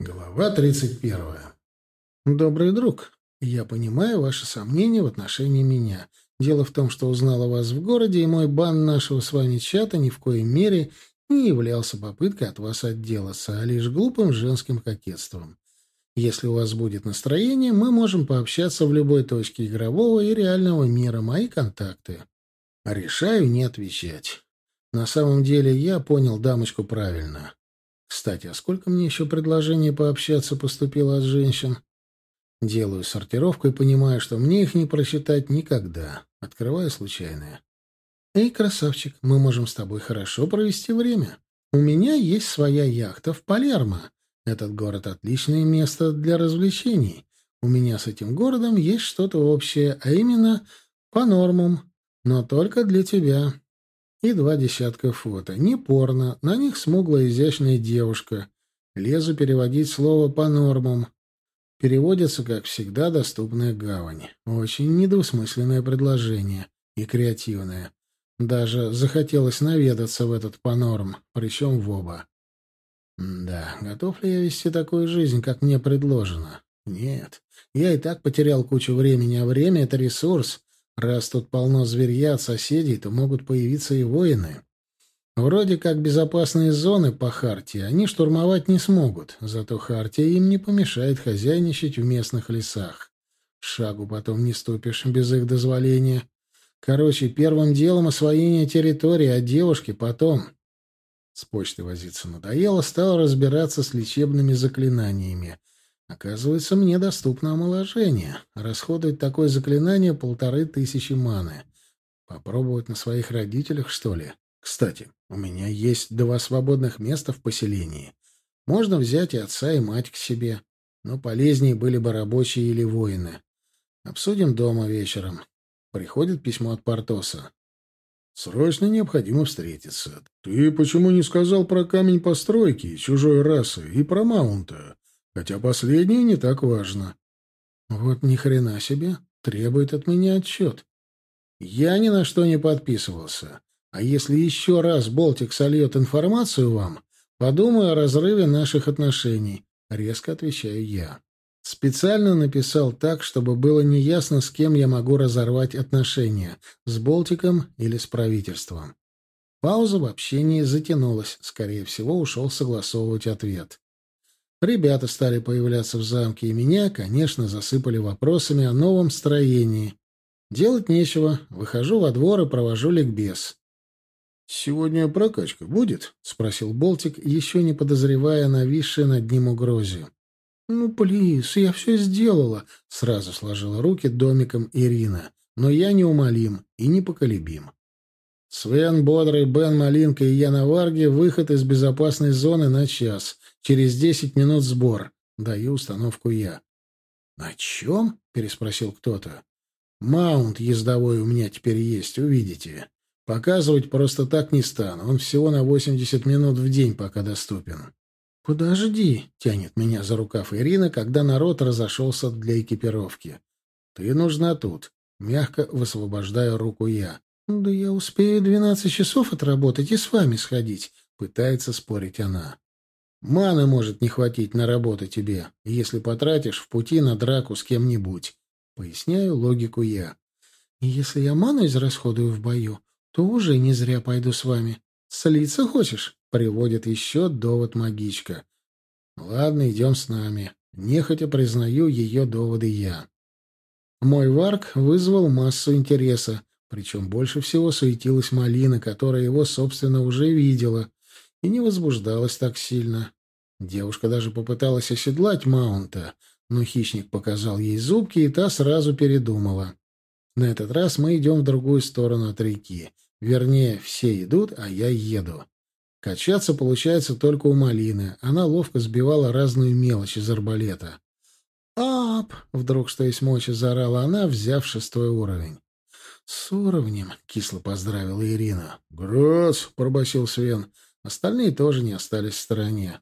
Глава 31. Добрый друг, я понимаю ваши сомнения в отношении меня. Дело в том, что узнал о вас в городе, и мой бан нашего с вами чата ни в коей мере не являлся попыткой от вас отделаться, а лишь глупым женским кокетством. Если у вас будет настроение, мы можем пообщаться в любой точке игрового и реального мира, мои контакты. Решаю не отвечать. На самом деле я понял дамочку правильно. Кстати, а сколько мне еще предложений пообщаться поступило от женщин? Делаю сортировку и понимаю, что мне их не просчитать никогда. Открываю случайное. «Эй, красавчик, мы можем с тобой хорошо провести время. У меня есть своя яхта в Палермо. Этот город — отличное место для развлечений. У меня с этим городом есть что-то общее, а именно по нормам, но только для тебя и два десятка фото. Не порно, на них смуглая изящная девушка. Лезу переводить слово по нормам. Переводится, как всегда, доступная гавань. Очень недвусмысленное предложение и креативное. Даже захотелось наведаться в этот панорм, причем в оба. Да, готов ли я вести такую жизнь, как мне предложено? Нет. Я и так потерял кучу времени, а время — это ресурс, Раз тут полно зверья от соседей, то могут появиться и воины. Вроде как безопасные зоны по Хартии они штурмовать не смогут, зато Хартия им не помешает хозяйничать в местных лесах. Шагу потом не ступишь без их дозволения. Короче, первым делом освоение территории, а девушки потом. С почтой возиться надоело, стал разбираться с лечебными заклинаниями. Оказывается, мне доступно омоложение. Расходовать такое заклинание полторы тысячи маны. Попробовать на своих родителях, что ли? Кстати, у меня есть два свободных места в поселении. Можно взять и отца, и мать к себе. Но полезнее были бы рабочие или воины. Обсудим дома вечером. Приходит письмо от Портоса. Срочно необходимо встретиться. Ты почему не сказал про камень постройки, чужой расы и про маунта? Хотя последнее не так важно. Вот ни хрена себе, требует от меня отчет. Я ни на что не подписывался. А если еще раз Болтик сольет информацию вам, подумаю о разрыве наших отношений. Резко отвечаю я. Специально написал так, чтобы было неясно, с кем я могу разорвать отношения, с Болтиком или с правительством. Пауза в общении затянулась, скорее всего, ушел согласовывать ответ. Ребята стали появляться в замке, и меня, конечно, засыпали вопросами о новом строении. Делать нечего, выхожу во двор и провожу ликбез. «Сегодня прокачка будет?» — спросил Болтик, еще не подозревая нависшей над ним угрозе. «Ну, плиз, я все сделала», — сразу сложила руки домиком Ирина. «Но я неумолим и непоколебим». Свен Бодрый, Бен Малинка и я на Варге выход из безопасной зоны на час. Через десять минут сбор. Даю установку я. «На чем?» — переспросил кто-то. «Маунт ездовой у меня теперь есть, увидите. Показывать просто так не стану. Он всего на восемьдесят минут в день пока доступен». «Подожди», — тянет меня за рукав Ирина, когда народ разошелся для экипировки. «Ты нужна тут». Мягко высвобождаю руку я. «Да я успею двенадцать часов отработать и с вами сходить», — пытается спорить она. Маны может не хватить на работу тебе, если потратишь в пути на драку с кем-нибудь. Поясняю логику я. Если я ману израсходую в бою, то уже не зря пойду с вами. Слиться хочешь? Приводит еще довод магичка. Ладно, идем с нами. Нехотя признаю ее доводы я. Мой варк вызвал массу интереса, причем больше всего суетилась малина, которая его, собственно, уже видела — и не возбуждалась так сильно. Девушка даже попыталась оседлать Маунта, но хищник показал ей зубки, и та сразу передумала. На этот раз мы идем в другую сторону от реки. Вернее, все идут, а я еду. Качаться получается только у малины. Она ловко сбивала разную мелочь из арбалета. «Ап!» — вдруг что есть мочи заорала она, взяв шестой уровень. «С уровнем!» — кисло поздравила Ирина. «Грасс!» — пробасил Свен. Остальные тоже не остались в стороне.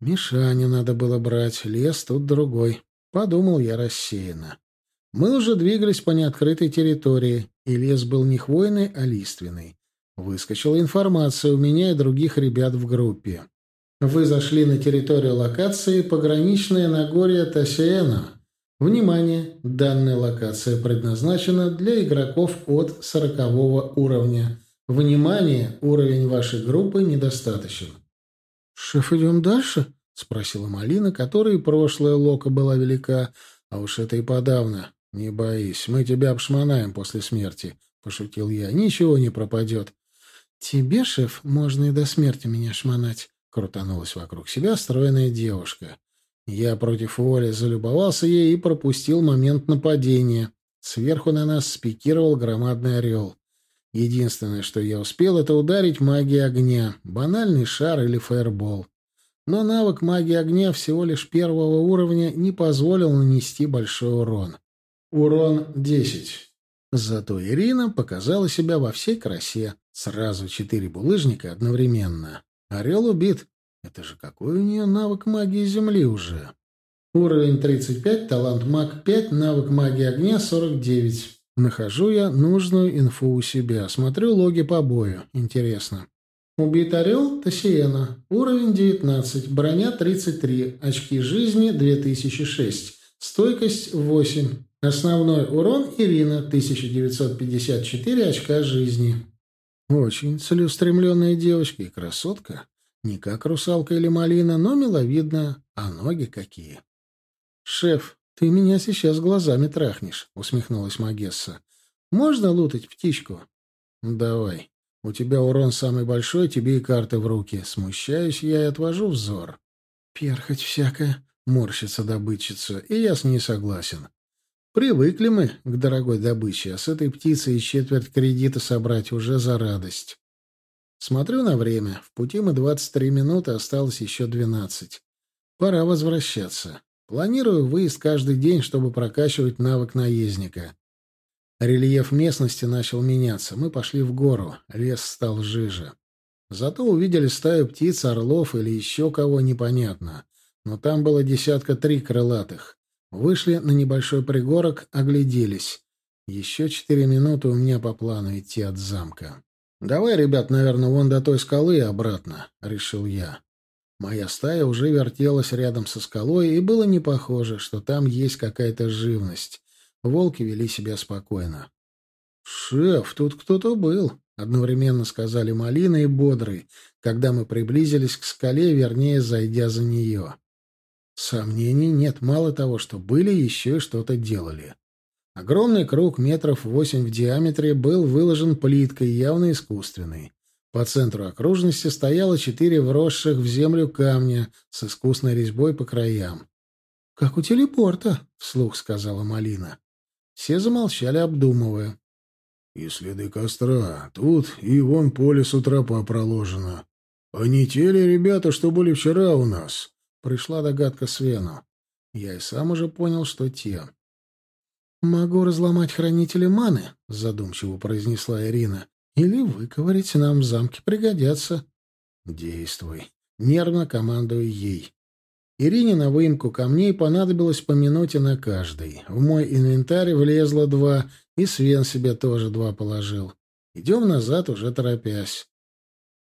Мишаня надо было брать, лес тут другой. Подумал я рассеянно. Мы уже двигались по неоткрытой территории, и лес был не хвойный, а лиственный. Выскочила информация у меня и других ребят в группе. Вы зашли на территорию локации «Пограничное Нагорье Тасиэна». Внимание! Данная локация предназначена для игроков от 40 уровня. Внимание! Уровень вашей группы недостаточен. «Шеф, идем дальше?» — спросила Малина, которой прошлая лока была велика, а уж это и подавно. «Не боись, мы тебя обшмонаем после смерти», — пошутил я. «Ничего не пропадет». «Тебе, шеф, можно и до смерти меня шмонать», — крутанулась вокруг себя стройная девушка. Я против воли залюбовался ей и пропустил момент нападения. Сверху на нас спикировал громадный орел. Единственное, что я успел, это ударить магией огня, банальный шар или фаербол. Но навык магии огня всего лишь первого уровня не позволил нанести большой урон. Урон 10. Зато Ирина показала себя во всей красе. Сразу четыре булыжника одновременно. Орел убит. Это же какой у нее навык магии земли уже? Уровень 35, талант маг 5, навык магии огня 49. Нахожу я нужную инфу у себя. Смотрю логи по бою. Интересно. Убит орел Тассиена. Уровень 19. Броня 33. Очки жизни 2006. Стойкость 8. Основной урон Ирина 1954 очка жизни. Очень целеустремленная девочка и красотка. Не как русалка или малина, но миловидная. А ноги какие. «Шеф, ты меня сейчас глазами трахнешь», — усмехнулась Магесса. «Можно лутать птичку?» «Давай. У тебя урон самый большой, тебе и карты в руки. Смущаюсь я и отвожу взор». «Перхоть всякая», — морщится добытчица, и я с ней согласен. Привыкли мы к дорогой добыче, а с этой птицей четверть кредита собрать уже за радость. Смотрю на время. В пути мы 23 минуты, осталось еще 12. Пора возвращаться. Планирую выезд каждый день, чтобы прокачивать навык наездника. Рельеф местности начал меняться. Мы пошли в гору. Лес стал жиже. Зато увидели стаю птиц, орлов или еще кого непонятно. Но там было десятка три крылатых. Вышли на небольшой пригорок, огляделись. Еще четыре минуты у меня по плану идти от замка. «Давай, ребят, наверное, вон до той скалы и обратно», — решил я. Моя стая уже вертелась рядом со скалой, и было не похоже, что там есть какая-то живность. Волки вели себя спокойно. «Шеф, тут кто-то был», — одновременно сказали Малина и Бодрый, когда мы приблизились к скале, вернее, зайдя за нее. Сомнений нет, мало того, что были, еще и что-то делали. Огромный круг метров восемь в диаметре был выложен плиткой, явно искусственной. По центру окружности стояло четыре вросших в землю камня с искусной резьбой по краям. «Как у телепорта», — вслух сказала Малина. Все замолчали, обдумывая. «И следы костра. Тут и вон по лесу тропа проложена. А не те ли ребята, что были вчера у нас?» Пришла догадка Свену. Я и сам уже понял, что те. «Могу разломать хранители маны», — задумчиво произнесла Ирина. «Или выковырить нам в замке пригодятся». «Действуй». Нервно командую ей. Ирине на выемку камней понадобилось по минуте на каждый. В мой инвентарь влезло два, и Свен себе тоже два положил. Идем назад, уже торопясь.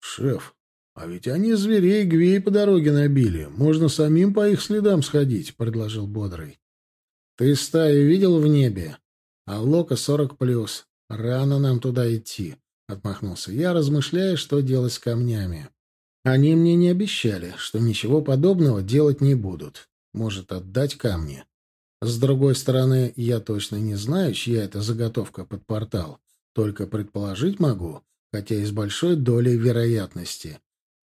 «Шеф, а ведь они зверей гвей по дороге набили. Можно самим по их следам сходить», — предложил Бодрый. Ты стаю видел в небе? А Лока сорок плюс. Рано нам туда идти. Отмахнулся я, размышляя, что делать с камнями. Они мне не обещали, что ничего подобного делать не будут. Может, отдать камни. С другой стороны, я точно не знаю, чья это заготовка под портал. Только предположить могу, хотя и с большой долей вероятности.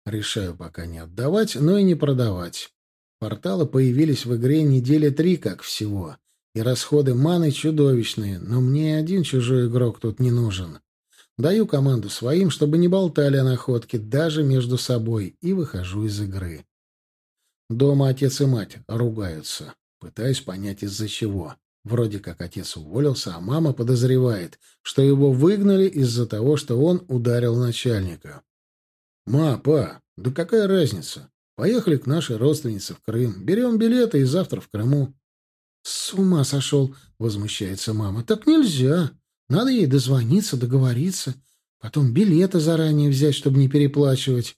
Решаю пока не отдавать, но и не продавать. Порталы появились в игре недели три как всего, и расходы маны чудовищные, но мне один чужой игрок тут не нужен. Даю команду своим, чтобы не болтали о находке даже между собой, и выхожу из игры. Дома отец и мать ругаются. Пытаюсь понять, из-за чего. Вроде как отец уволился, а мама подозревает, что его выгнали из-за того, что он ударил начальника. «Ма, па, да какая разница? Поехали к нашей родственнице в Крым. Берем билеты и завтра в Крыму. — С ума сошел, — возмущается мама. — Так нельзя. Надо ей дозвониться, договориться. Потом билеты заранее взять, чтобы не переплачивать.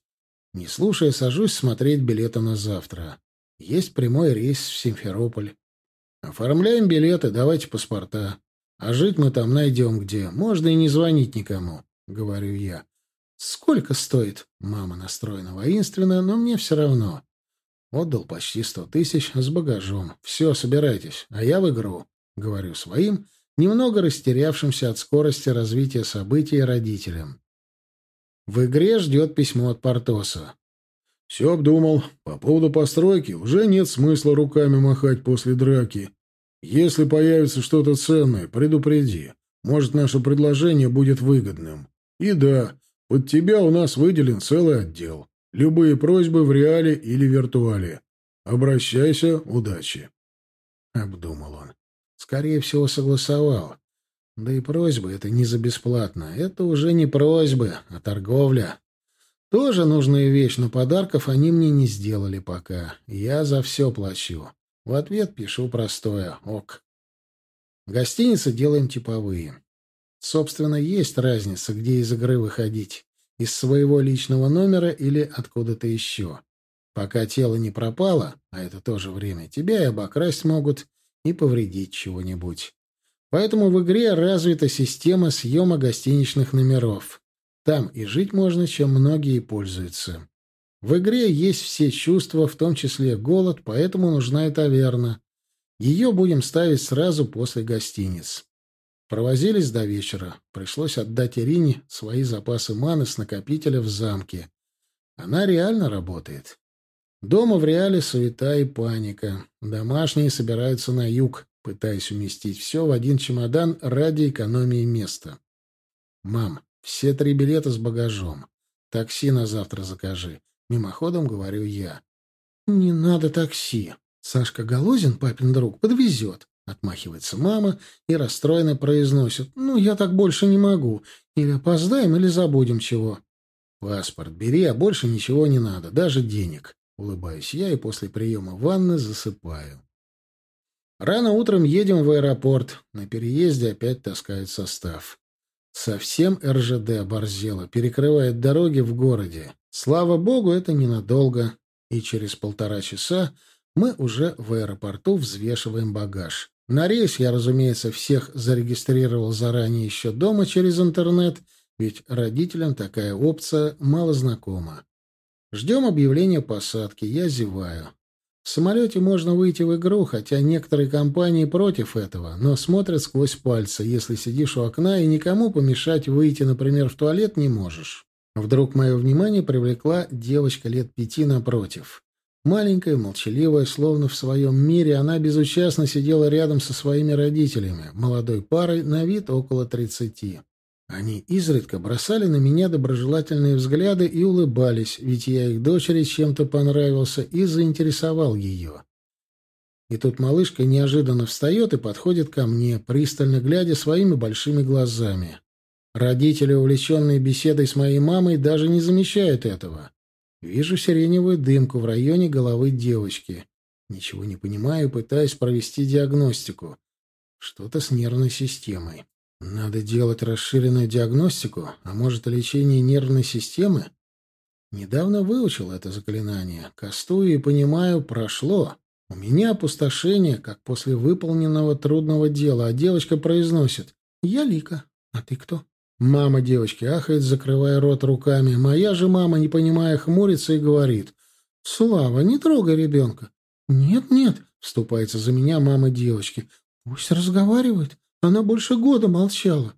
Не слушая, сажусь смотреть билеты на завтра. Есть прямой рейс в Симферополь. Оформляем билеты, давайте паспорта. А жить мы там найдем где. Можно и не звонить никому, — говорю я. Сколько стоит? Мама настроена воинственно, но мне все равно. Отдал почти сто тысяч с багажом. Все, собирайтесь, а я в игру, — говорю своим, немного растерявшимся от скорости развития событий родителям. В игре ждет письмо от Портоса. «Все обдумал. По поводу постройки уже нет смысла руками махать после драки. Если появится что-то ценное, предупреди. Может, наше предложение будет выгодным. И да, под тебя у нас выделен целый отдел. Любые просьбы в реале или виртуале. Обращайся, удачи». Обдумал он. Скорее всего, согласовал. Да и просьбы — это не за бесплатно. Это уже не просьбы, а торговля. Тоже нужная вещь, но подарков они мне не сделали пока. Я за все плачу. В ответ пишу простое «ок». Гостиницы делаем типовые. Собственно, есть разница, где из игры выходить. Из своего личного номера или откуда-то еще. Пока тело не пропало, а это тоже время, тебя и обокрасть могут, и повредить чего-нибудь. Поэтому в игре развита система съема гостиничных номеров. Там и жить можно, чем многие пользуются. В игре есть все чувства, в том числе голод, поэтому нужна и таверна. Ее будем ставить сразу после гостиниц. Провозились до вечера. Пришлось отдать Ирине свои запасы маны с накопителя в замке. Она реально работает. Дома в реале суета и паника. Домашние собираются на юг пытаясь уместить все в один чемодан ради экономии места. «Мам, все три билета с багажом. Такси на завтра закажи». Мимоходом говорю я. «Не надо такси. Сашка Голозин, папин друг, подвезет». Отмахивается мама и расстроенно произносит. «Ну, я так больше не могу. Или опоздаем, или забудем чего». «Паспорт бери, а больше ничего не надо, даже денег». Улыбаюсь я и после приема ванны засыпаю. Рано утром едем в аэропорт. На переезде опять таскают состав. Совсем РЖД оборзело, перекрывает дороги в городе. Слава богу, это ненадолго. И через полтора часа мы уже в аэропорту взвешиваем багаж. На рейс я, разумеется, всех зарегистрировал заранее еще дома через интернет, ведь родителям такая опция мало знакома. Ждем объявления посадки, я зеваю. В самолете можно выйти в игру, хотя некоторые компании против этого, но смотрят сквозь пальцы, если сидишь у окна и никому помешать выйти, например, в туалет не можешь. Вдруг мое внимание привлекла девочка лет пяти напротив. Маленькая, молчаливая, словно в своем мире, она безучастно сидела рядом со своими родителями, молодой парой, на вид около тридцати. Они изредка бросали на меня доброжелательные взгляды и улыбались, ведь я их дочери чем-то понравился и заинтересовал ее. И тут малышка неожиданно встает и подходит ко мне, пристально глядя своими большими глазами. Родители, увлеченные беседой с моей мамой, даже не замечают этого. Вижу сиреневую дымку в районе головы девочки. Ничего не понимаю, пытаюсь провести диагностику. Что-то с нервной системой. Надо делать расширенную диагностику, а может, лечение нервной системы? Недавно выучил это заклинание. Кастую и понимаю, прошло. У меня опустошение, как после выполненного трудного дела, а девочка произносит «Я Лика, а ты кто?» Мама девочки ахает, закрывая рот руками. Моя же мама, не понимая, хмурится и говорит «Слава, не трогай ребенка». «Нет-нет», — вступается за меня мама девочки. «Пусть разговаривает. Она больше года молчала.